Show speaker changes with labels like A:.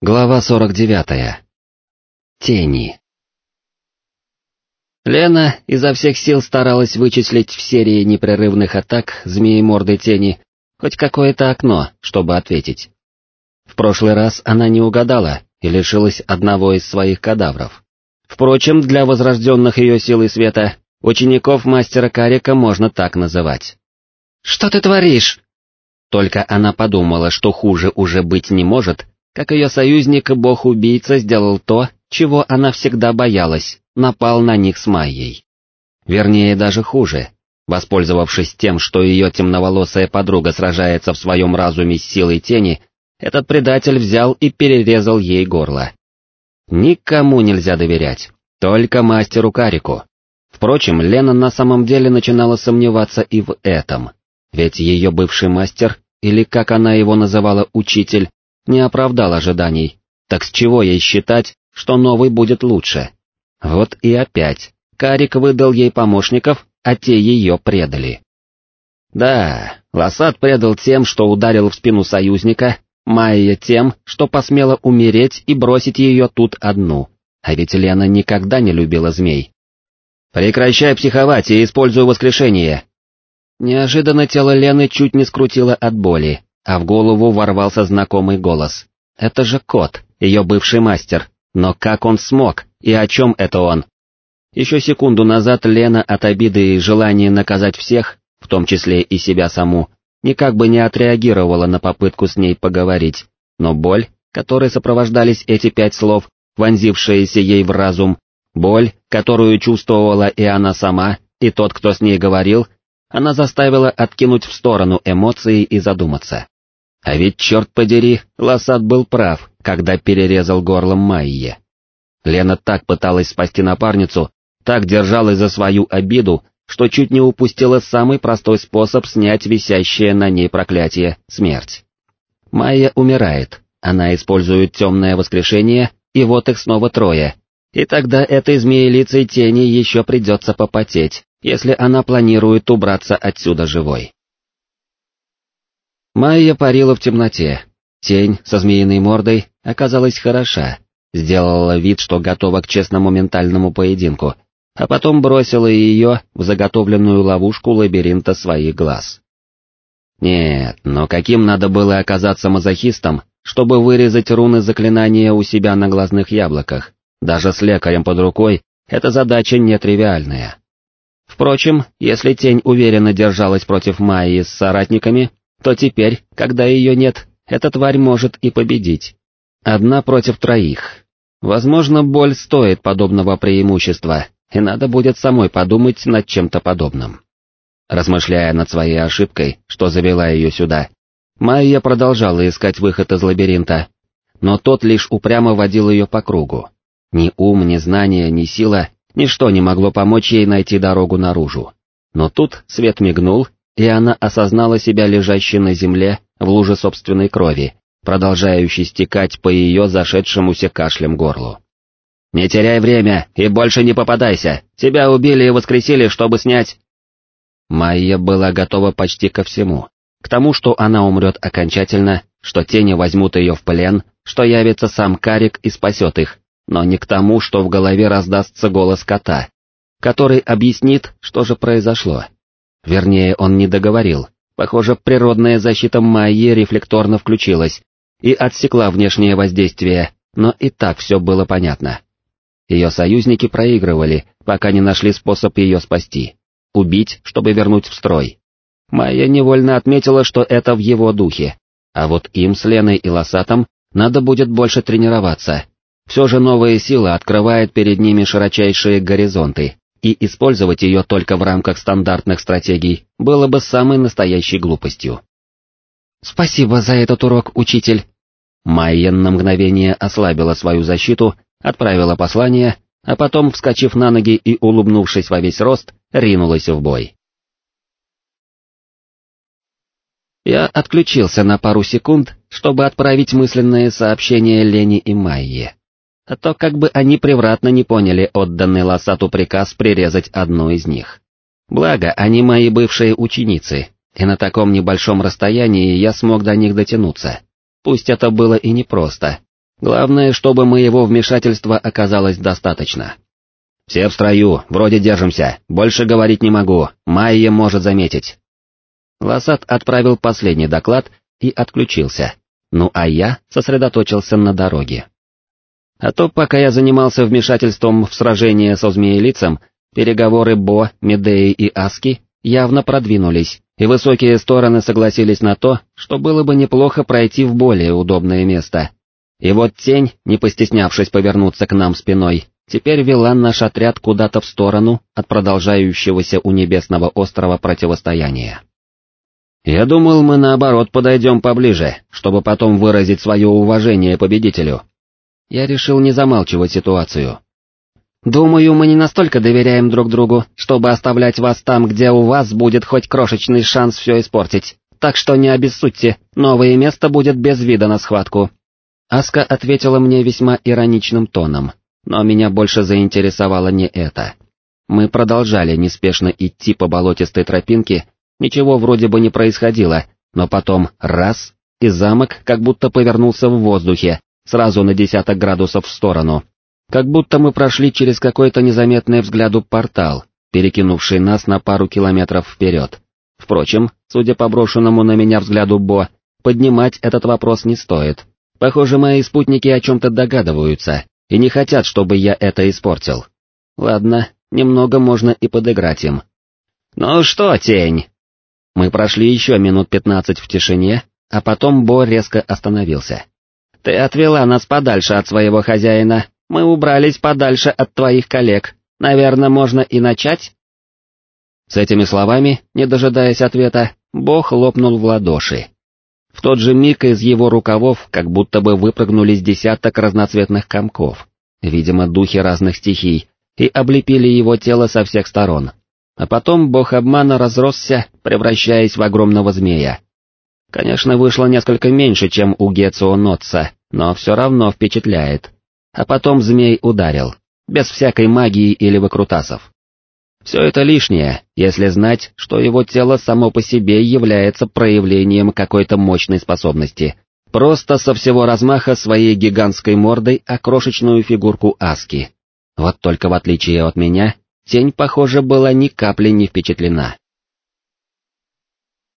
A: Глава 49. Тени. Лена изо всех сил старалась вычислить в серии непрерывных атак змеи морды тени хоть какое-то окно, чтобы ответить. В прошлый раз она не угадала и лишилась одного из своих кадавров. Впрочем, для возрожденных ее силой света, учеников мастера Карика можно так называть. «Что ты творишь?» Только она подумала, что хуже уже быть не может, как ее союзник бог-убийца сделал то, чего она всегда боялась, напал на них с Майей. Вернее, даже хуже. Воспользовавшись тем, что ее темноволосая подруга сражается в своем разуме с силой тени, этот предатель взял и перерезал ей горло. Никому нельзя доверять, только мастеру Карику. Впрочем, Лена на самом деле начинала сомневаться и в этом, ведь ее бывший мастер, или как она его называла учитель, не оправдал ожиданий, так с чего ей считать, что новый будет лучше? Вот и опять, Карик выдал ей помощников, а те ее предали. Да, Лосат предал тем, что ударил в спину союзника, Майя тем, что посмела умереть и бросить ее тут одну, а ведь Лена никогда не любила змей. «Прекращай психовать и используй воскрешение!» Неожиданно тело Лены чуть не скрутило от боли, а в голову ворвался знакомый голос. Это же кот, ее бывший мастер, но как он смог, и о чем это он? Еще секунду назад Лена от обиды и желания наказать всех, в том числе и себя саму, никак бы не отреагировала на попытку с ней поговорить, но боль, которой сопровождались эти пять слов, вонзившиеся ей в разум, боль, которую чувствовала и она сама, и тот, кто с ней говорил, она заставила откинуть в сторону эмоции и задуматься. А ведь, черт подери, Лосат был прав, когда перерезал горлом Майе. Лена так пыталась спасти напарницу, так держалась за свою обиду, что чуть не упустила самый простой способ снять висящее на ней проклятие — смерть. Майя умирает, она использует темное воскрешение, и вот их снова трое. И тогда этой змеелицей тени еще придется попотеть, если она планирует убраться отсюда живой. Майя парила в темноте. Тень со змеиной мордой оказалась хороша, сделала вид, что готова к честному ментальному поединку, а потом бросила ее в заготовленную ловушку лабиринта своих глаз. Нет, но каким надо было оказаться мазохистом, чтобы вырезать руны заклинания у себя на глазных яблоках, даже с лекарем под рукой, эта задача нетривиальная. Впрочем, если тень уверенно держалась против Майи с соратниками, то теперь, когда ее нет, эта тварь может и победить. Одна против троих. Возможно, боль стоит подобного преимущества, и надо будет самой подумать над чем-то подобным. Размышляя над своей ошибкой, что завела ее сюда, Майя продолжала искать выход из лабиринта, но тот лишь упрямо водил ее по кругу. Ни ум, ни знание, ни сила, ничто не могло помочь ей найти дорогу наружу. Но тут свет мигнул, и она осознала себя лежащей на земле в луже собственной крови, продолжающей стекать по ее зашедшемуся кашлем горлу. «Не теряй время и больше не попадайся! Тебя убили и воскресили, чтобы снять...» Майя была готова почти ко всему. К тому, что она умрет окончательно, что тени возьмут ее в плен, что явится сам Карик и спасет их, но не к тому, что в голове раздастся голос кота, который объяснит, что же произошло. Вернее, он не договорил. Похоже, природная защита Майи рефлекторно включилась и отсекла внешнее воздействие, но и так все было понятно. Ее союзники проигрывали, пока не нашли способ ее спасти. Убить, чтобы вернуть в строй. Майя невольно отметила, что это в его духе. А вот им с Леной и Лосатом надо будет больше тренироваться. Все же новая сила открывает перед ними широчайшие горизонты, и использовать ее только в рамках стандартных стратегий было бы самой настоящей глупостью. «Спасибо за этот урок, учитель!» Майен на мгновение ослабила свою защиту, отправила послание, а потом, вскочив на ноги и улыбнувшись во весь рост, ринулась в бой. Я отключился на пару секунд, чтобы отправить мысленные сообщения Лене и Майе а то как бы они превратно не поняли отданный Лосату приказ прирезать одну из них. Благо, они мои бывшие ученицы, и на таком небольшом расстоянии я смог до них дотянуться. Пусть это было и непросто. Главное, чтобы моего вмешательства оказалось достаточно. «Все в строю, вроде держимся, больше говорить не могу, Майя может заметить». Лосат отправил последний доклад и отключился, ну а я сосредоточился на дороге. А то, пока я занимался вмешательством в сражение со змеелицем, переговоры Бо, Медеи и Аски явно продвинулись, и высокие стороны согласились на то, что было бы неплохо пройти в более удобное место. И вот тень, не постеснявшись повернуться к нам спиной, теперь вела наш отряд куда-то в сторону от продолжающегося у небесного острова противостояния. Я думал, мы наоборот подойдем поближе, чтобы потом выразить свое уважение победителю. Я решил не замалчивать ситуацию. Думаю, мы не настолько доверяем друг другу, чтобы оставлять вас там, где у вас будет хоть крошечный шанс все испортить. Так что не обессудьте, новое место будет без вида на схватку. Аска ответила мне весьма ироничным тоном, но меня больше заинтересовало не это. Мы продолжали неспешно идти по болотистой тропинке, ничего вроде бы не происходило, но потом раз, и замок как будто повернулся в воздухе, сразу на десяток градусов в сторону. Как будто мы прошли через какой-то незаметный взгляду портал, перекинувший нас на пару километров вперед. Впрочем, судя по брошенному на меня взгляду Бо, поднимать этот вопрос не стоит. Похоже, мои спутники о чем-то догадываются, и не хотят, чтобы я это испортил. Ладно, немного можно и подыграть им. «Ну что, тень?» Мы прошли еще минут пятнадцать в тишине, а потом Бо резко остановился. «Ты отвела нас подальше от своего хозяина, мы убрались подальше от твоих коллег, наверное, можно и начать?» С этими словами, не дожидаясь ответа, Бо хлопнул в ладоши. В тот же миг из его рукавов как будто бы выпрыгнули с десяток разноцветных комков, видимо, духи разных стихий, и облепили его тело со всех сторон. А потом бог обмана разросся, превращаясь в огромного змея. Конечно, вышло несколько меньше, чем у Гецио Нотца, но все равно впечатляет. А потом змей ударил, без всякой магии или выкрутасов. Все это лишнее, если знать, что его тело само по себе является проявлением какой-то мощной способности. Просто со всего размаха своей гигантской мордой о крошечную фигурку Аски. Вот только в отличие от меня, тень, похоже, была ни капли не впечатлена.